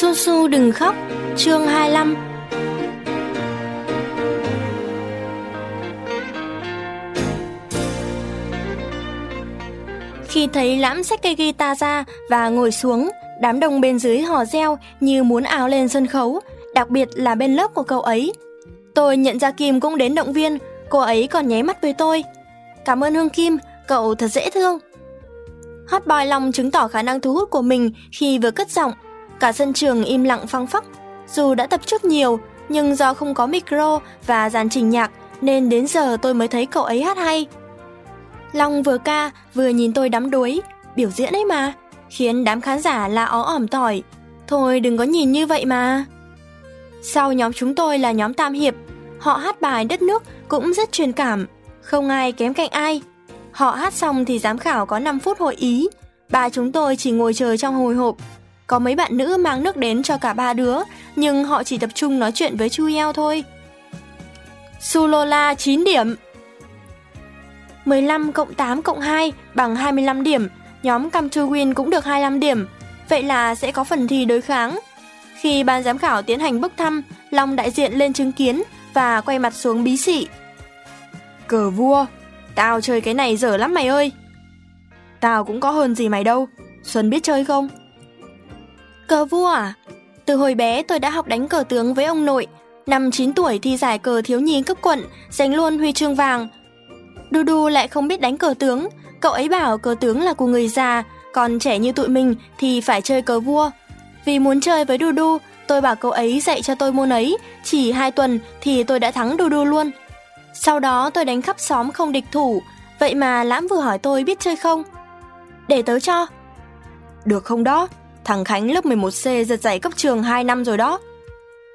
Su Su đừng khóc, chương 25 Khi thấy lãm xách cây guitar ra và ngồi xuống, đám đông bên dưới hò reo như muốn áo lên sân khấu, đặc biệt là bên lớp của cậu ấy. Tôi nhận ra Kim cũng đến động viên, cô ấy còn nháy mắt với tôi. Cảm ơn Hương Kim, cậu thật dễ thương. Hot boy Long chứng tỏ khả năng thu hút của mình khi vừa cất giọng. Cả sân trường im lặng phăng phắc. Dù đã tập trước nhiều, nhưng do không có micro và dàn trình nhạc nên đến giờ tôi mới thấy cậu ấy hát hay. Long vừa ca vừa nhìn tôi đắm đuối, biểu diễn ấy mà, khiến đám khán giả la ó ỏm tỏi. Thôi đừng có nhìn như vậy mà. Sau nhóm chúng tôi là nhóm Tam Hiệp, họ hát bài đất nước cũng rất truyền cảm, không ai kém cạnh ai. Họ hát xong thì giám khảo có 5 phút hội ý, ba chúng tôi chỉ ngồi chờ trong hồi hộp. Có mấy bạn nữ mang nước đến cho cả ba đứa, nhưng họ chỉ tập trung nói chuyện với Chu yeo thôi. Sulola 9 điểm. 15 cộng 8 cộng 2 bằng 25 điểm, nhóm cam chu Win cũng được 25 điểm. Vậy là sẽ có phần thi đối kháng. Khi ban giám khảo tiến hành bốc thăm, Long đại diện lên chứng kiến và quay mặt xuống bí sĩ. Cờ vua, tao chơi cái này dở lắm mày ơi. Tao cũng có hơn gì mày đâu, Xuân biết chơi không? Cờ vua à? Từ hồi bé tôi đã học đánh cờ tướng với ông nội. Năm 9 tuổi thi giải cờ thiếu nhi cấp quận, giành luôn huy chương vàng. Đu Đu lại không biết đánh cờ tướng, cậu ấy bảo cờ tướng là của người già, còn trẻ như tụi mình thì phải chơi cờ vua. Vì muốn chơi với Đu Đu, tôi bảo cậu ấy dạy cho tôi môn ấy, chỉ 2 tuần thì tôi đã thắng Đu Đu luôn. Sau đó tôi đánh khắp xóm không địch thủ, vậy mà Lãm vừa hỏi tôi biết chơi không? Để tớ cho. Được không đó? Thằng Khánh lớp 11C giật giải cấp trường 2 năm rồi đó.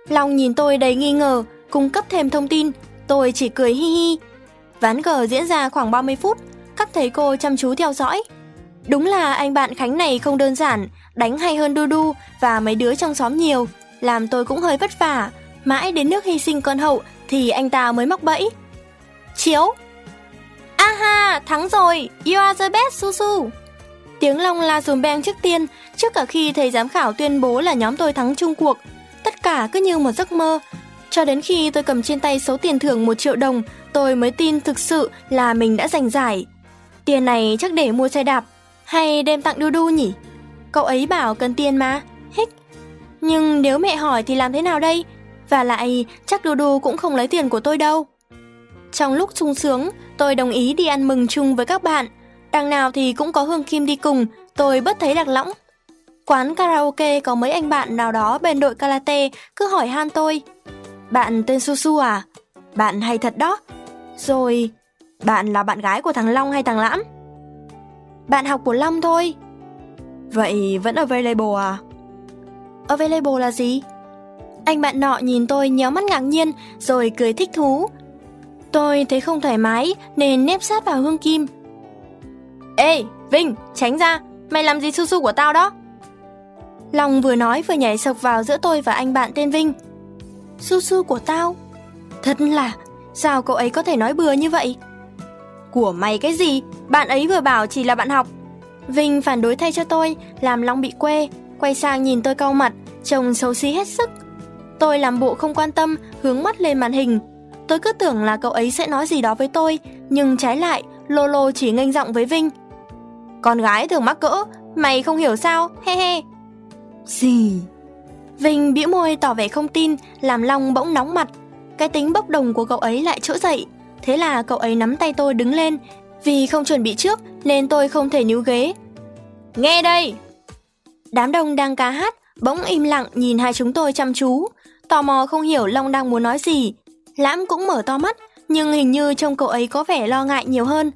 Long nhìn tôi đầy nghi ngờ, cung cấp thêm thông tin, tôi chỉ cười hi hi. Ván cờ diễn ra khoảng 30 phút, các thầy cô chăm chú theo dõi. Đúng là anh bạn Khánh này không đơn giản, đánh hay hơn Du Du và mấy đứa trong xóm nhiều, làm tôi cũng hơi vất vả. Mãi đến nước hy sinh con hậu thì anh ta mới mắc bẫy. Chiếu. Aha, thắng rồi, you are the best Su Su. Tiếng Long la dùm beng trước tiên, trước cả khi thầy giám khảo tuyên bố là nhóm tôi thắng chung cuộc. Tất cả cứ như một giấc mơ. Cho đến khi tôi cầm trên tay số tiền thưởng 1 triệu đồng, tôi mới tin thực sự là mình đã giành giải. Tiền này chắc để mua xe đạp, hay đem tặng Đu Đu nhỉ? Cậu ấy bảo cần tiền mà, hích. Nhưng nếu mẹ hỏi thì làm thế nào đây? Và lại, chắc Đu Đu cũng không lấy tiền của tôi đâu. Trong lúc sung sướng, tôi đồng ý đi ăn mừng chung với các bạn. Đằng nào thì cũng có Hương Kim đi cùng, tôi bất thấy lạc lõng. Quán karaoke có mấy anh bạn nào đó bên đội karate cứ hỏi han tôi. Bạn tên Su Su à? Bạn hay thật đó. Rồi, bạn là bạn gái của thằng Long hay thằng Lãm? Bạn học của Long thôi. Vậy vẫn available à? Available là gì? Anh bạn nọ nhìn tôi nhéo mắt ngạc nhiên rồi cười thích thú. Tôi thấy không thoải mái nên nép sát vào Hương Kim. Ê, Vinh, tránh ra, mày làm gì su su của tao đó? Long vừa nói vừa nhảy sộc vào giữa tôi và anh bạn tên Vinh. Su su của tao? Thật là, sao cậu ấy có thể nói bừa như vậy? Của mày cái gì? Bạn ấy vừa bảo chỉ là bạn học. Vinh phản đối thay cho tôi, làm Long bị quê, quay sang nhìn tôi cau mặt, trông xấu xí hết sức. Tôi làm bộ không quan tâm, hướng mắt lên màn hình. Tôi cứ tưởng là cậu ấy sẽ nói gì đó với tôi, nhưng trái lại, Lolo chỉ nghênh giọng với Vinh. Con gái thường mắc cỡ, mày không hiểu sao, he he. Gì? Vinh bĩu môi tỏ vẻ không tin, làm Long bỗng nóng mặt. Cái tính bốc đồng của cậu ấy lại trỗi dậy. Thế là cậu ấy nắm tay tôi đứng lên. Vì không chuẩn bị trước nên tôi không thể níu ghế. Nghe đây! Đám đông đang ca hát, bỗng im lặng nhìn hai chúng tôi chăm chú. Tò mò không hiểu Long đang muốn nói gì. Lãm cũng mở to mắt, nhưng hình như trông cậu ấy có vẻ lo ngại nhiều hơn.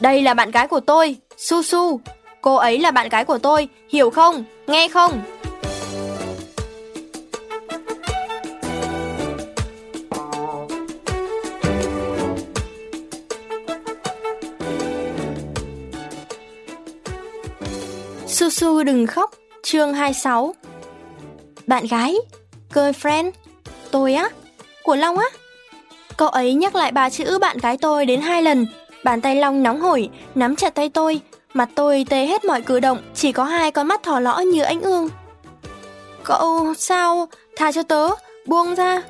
Đây là bạn gái của tôi, Su Su. Cô ấy là bạn gái của tôi, hiểu không? Nghe không? Su Su đừng khóc, chương 26 Bạn gái? Girlfriend? Tôi á? Của Long á? Cậu ấy nhắc lại ba chữ bạn gái tôi đến hai lần Bàn tay Long nóng hổi, nắm chặt tay tôi Mặt tôi tê hết mọi cử động Chỉ có hai con mắt thỏ lõ như ánh ương Cậu sao? Tha cho tớ, buông ra.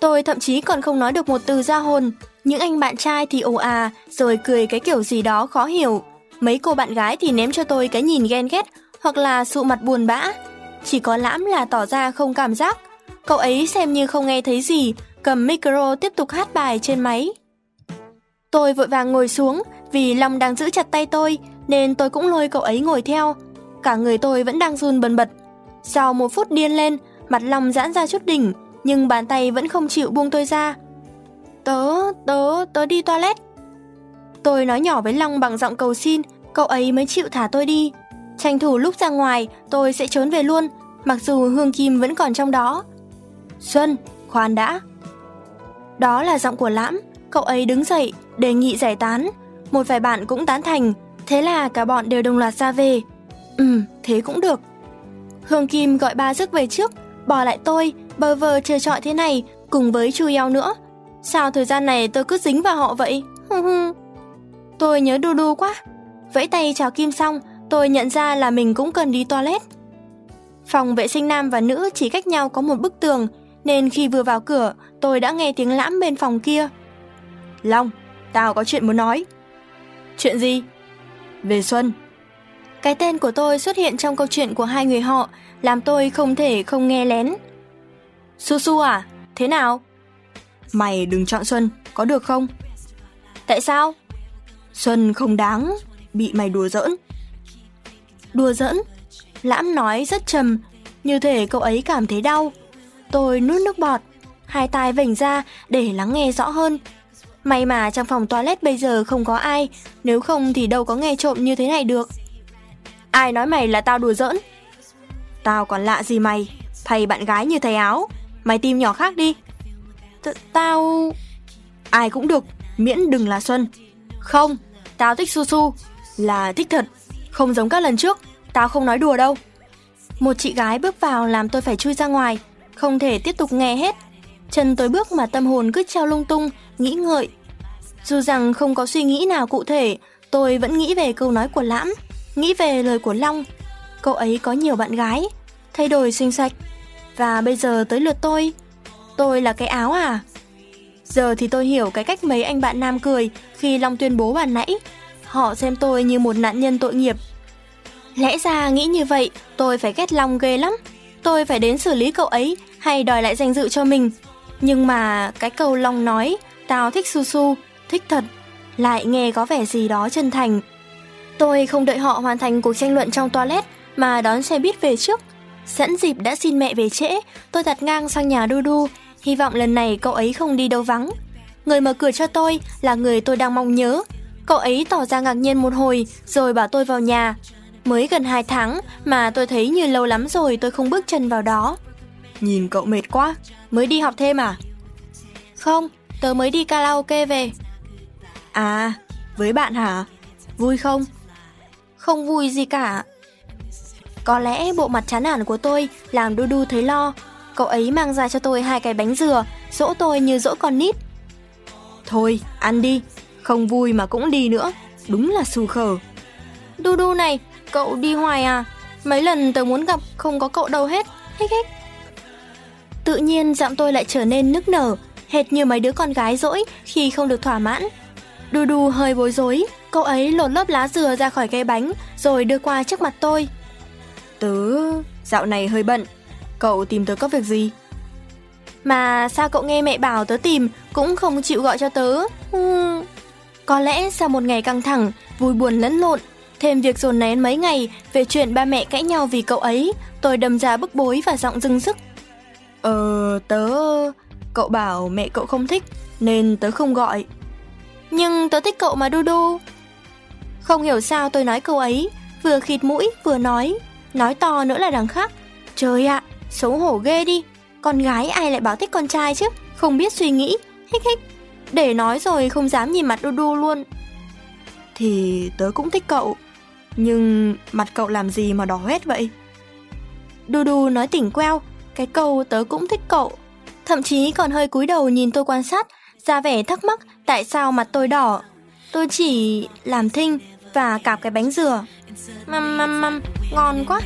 Tôi thậm chí còn không nói được một từ ra hồn. Những anh bạn trai thì ồ à, rồi cười cái kiểu gì đó khó hiểu. Mấy cô bạn gái thì ném cho tôi cái nhìn ghen ghét hoặc là sụ mặt buồn bã. Chỉ có lãm là tỏ ra không cảm giác. Cậu ấy xem như không nghe thấy gì, cầm micro tiếp tục hát bài trên máy. Tôi vội vàng ngồi xuống, vì Long đang giữ chặt tay tôi, nên tôi cũng lôi cậu ấy ngồi theo. Cả người tôi vẫn đang run bần bật. Sau một phút điên lên, mặt Long giãn ra chút đỉnh, nhưng bàn tay vẫn không chịu buông tôi ra. Tớ, tớ, tớ đi toilet. Tôi nói nhỏ với Long bằng giọng cầu xin, cậu ấy mới chịu thả tôi đi. Tranh thủ lúc ra ngoài, tôi sẽ trốn về luôn, mặc dù Hương Kim vẫn còn trong đó. Xuân, khoan đã. Đó là giọng của Lãm, cậu ấy đứng dậy, đề nghị giải tán. Một vài bạn cũng tán thành, thế là cả bọn đều đồng loạt ra về. Ừ, thế cũng được. Hương Kim gọi ba giấc về trước, bỏ lại tôi, bơ vơ chờ trọi thế này, cùng với Chu Eo nữa. Sao thời gian này tôi cứ dính vào họ vậy? tôi nhớ Du Du quá. Vẫy tay chào Kim xong, tôi nhận ra là mình cũng cần đi toilet. Phòng vệ sinh nam và nữ chỉ cách nhau có một bức tường, nên khi vừa vào cửa, tôi đã nghe tiếng lãm bên phòng kia. Long, tao có chuyện muốn nói. Chuyện gì? Về Xuân. Cái tên của tôi xuất hiện trong câu chuyện của hai người họ, làm tôi không thể không nghe lén. Su Su à, thế nào? Mày đừng chọn Xuân, có được không? Tại sao? Xuân không đáng, bị mày đùa giỡn. Đùa giỡn? Lãm nói rất trầm, như thể cậu ấy cảm thấy đau. Tôi nuốt nước bọt, hai tai vểnh ra để lắng nghe rõ hơn. May mà trong phòng toilet bây giờ không có ai, nếu không thì đâu có nghe trộm như thế này được. Ai nói mày là tao đùa giỡn? Tao còn lạ gì mày, thầy bạn gái như thầy áo, mày tìm nhỏ khác đi. T tao... Ai cũng được, miễn đừng là Xuân. Không, tao thích Su Su, là thích thật, không giống các lần trước, tao không nói đùa đâu. Một chị gái bước vào làm tôi phải chui ra ngoài, không thể tiếp tục nghe hết. Chân tôi bước mà tâm hồn cứ treo lung tung, nghĩ ngợi. Dù rằng không có suy nghĩ nào cụ thể, tôi vẫn nghĩ về câu nói của Lãm, nghĩ về lời của Long. Cậu ấy có nhiều bạn gái, thay đổi xinh sạch. Và bây giờ tới lượt tôi. Tôi là cái áo à? Giờ thì tôi hiểu cái cách mấy anh bạn nam cười khi Long tuyên bố bàn nãy. Họ xem tôi như một nạn nhân tội nghiệp. Lẽ ra nghĩ như vậy, tôi phải ghét Long ghê lắm. Tôi phải đến xử lý cậu ấy hay đòi lại danh dự cho mình. Nhưng mà cái câu Long nói, tao thích Su Su, thích thật, lại nghe có vẻ gì đó chân thành. Tôi không đợi họ hoàn thành cuộc tranh luận trong toilet mà đón xe buýt về trước. Sẵn dịp đã xin mẹ về trễ, tôi đặt ngang sang nhà Đu Đu, hy vọng lần này cậu ấy không đi đâu vắng. Người mở cửa cho tôi là người tôi đang mong nhớ. Cậu ấy tỏ ra ngạc nhiên một hồi rồi bảo tôi vào nhà. Mới gần 2 tháng mà tôi thấy như lâu lắm rồi tôi không bước chân vào đó. Nhìn cậu mệt quá, mới đi học thêm à? Không, tớ mới đi karaoke về. À, với bạn hả? Vui không? Không vui gì cả. Có lẽ bộ mặt chán nản của tôi làm Đu Đu thấy lo. Cậu ấy mang ra cho tôi hai cái bánh dừa, dỗ tôi như dỗ con nít. Thôi, ăn đi, không vui mà cũng đi nữa, đúng là xù khờ. Đu Đu này, cậu đi hoài à? Mấy lần tớ muốn gặp không có cậu đâu hết, hích hích. Tự nhiên giọng tôi lại trở nên nức nở, hệt như mấy đứa con gái dỗi khi không được thỏa mãn. Đu đu hơi bối rối, cậu ấy lột lớp lá dừa ra khỏi cây bánh rồi đưa qua trước mặt tôi. Tớ dạo này hơi bận, cậu tìm tớ có việc gì? Mà sao cậu nghe mẹ bảo tớ tìm cũng không chịu gọi cho tớ? Hmm. Có lẽ sau một ngày căng thẳng, vui buồn lẫn lộn, thêm việc dồn nén mấy ngày về chuyện ba mẹ cãi nhau vì cậu ấy, tôi đâm ra bức bối và giọng dưng sức. Ờ, tớ... Cậu bảo mẹ cậu không thích, nên tớ không gọi. Nhưng tớ thích cậu mà đu đu. Không hiểu sao tôi nói câu ấy, vừa khịt mũi vừa nói, nói to nữa là đằng khác. Trời ạ, xấu hổ ghê đi. Con gái ai lại bảo thích con trai chứ, không biết suy nghĩ, hích hích. Để nói rồi không dám nhìn mặt đu đu luôn. Thì tớ cũng thích cậu, nhưng mặt cậu làm gì mà đỏ hết vậy? Đu đu nói tỉnh queo, cái câu tớ cũng thích cậu. Thậm chí còn hơi cúi đầu nhìn tôi quan sát, ra vẻ thắc mắc tại sao mặt tôi đỏ. Tôi chỉ làm thinh và cạp cái bánh dừa. Măm măm măm, ngon quá.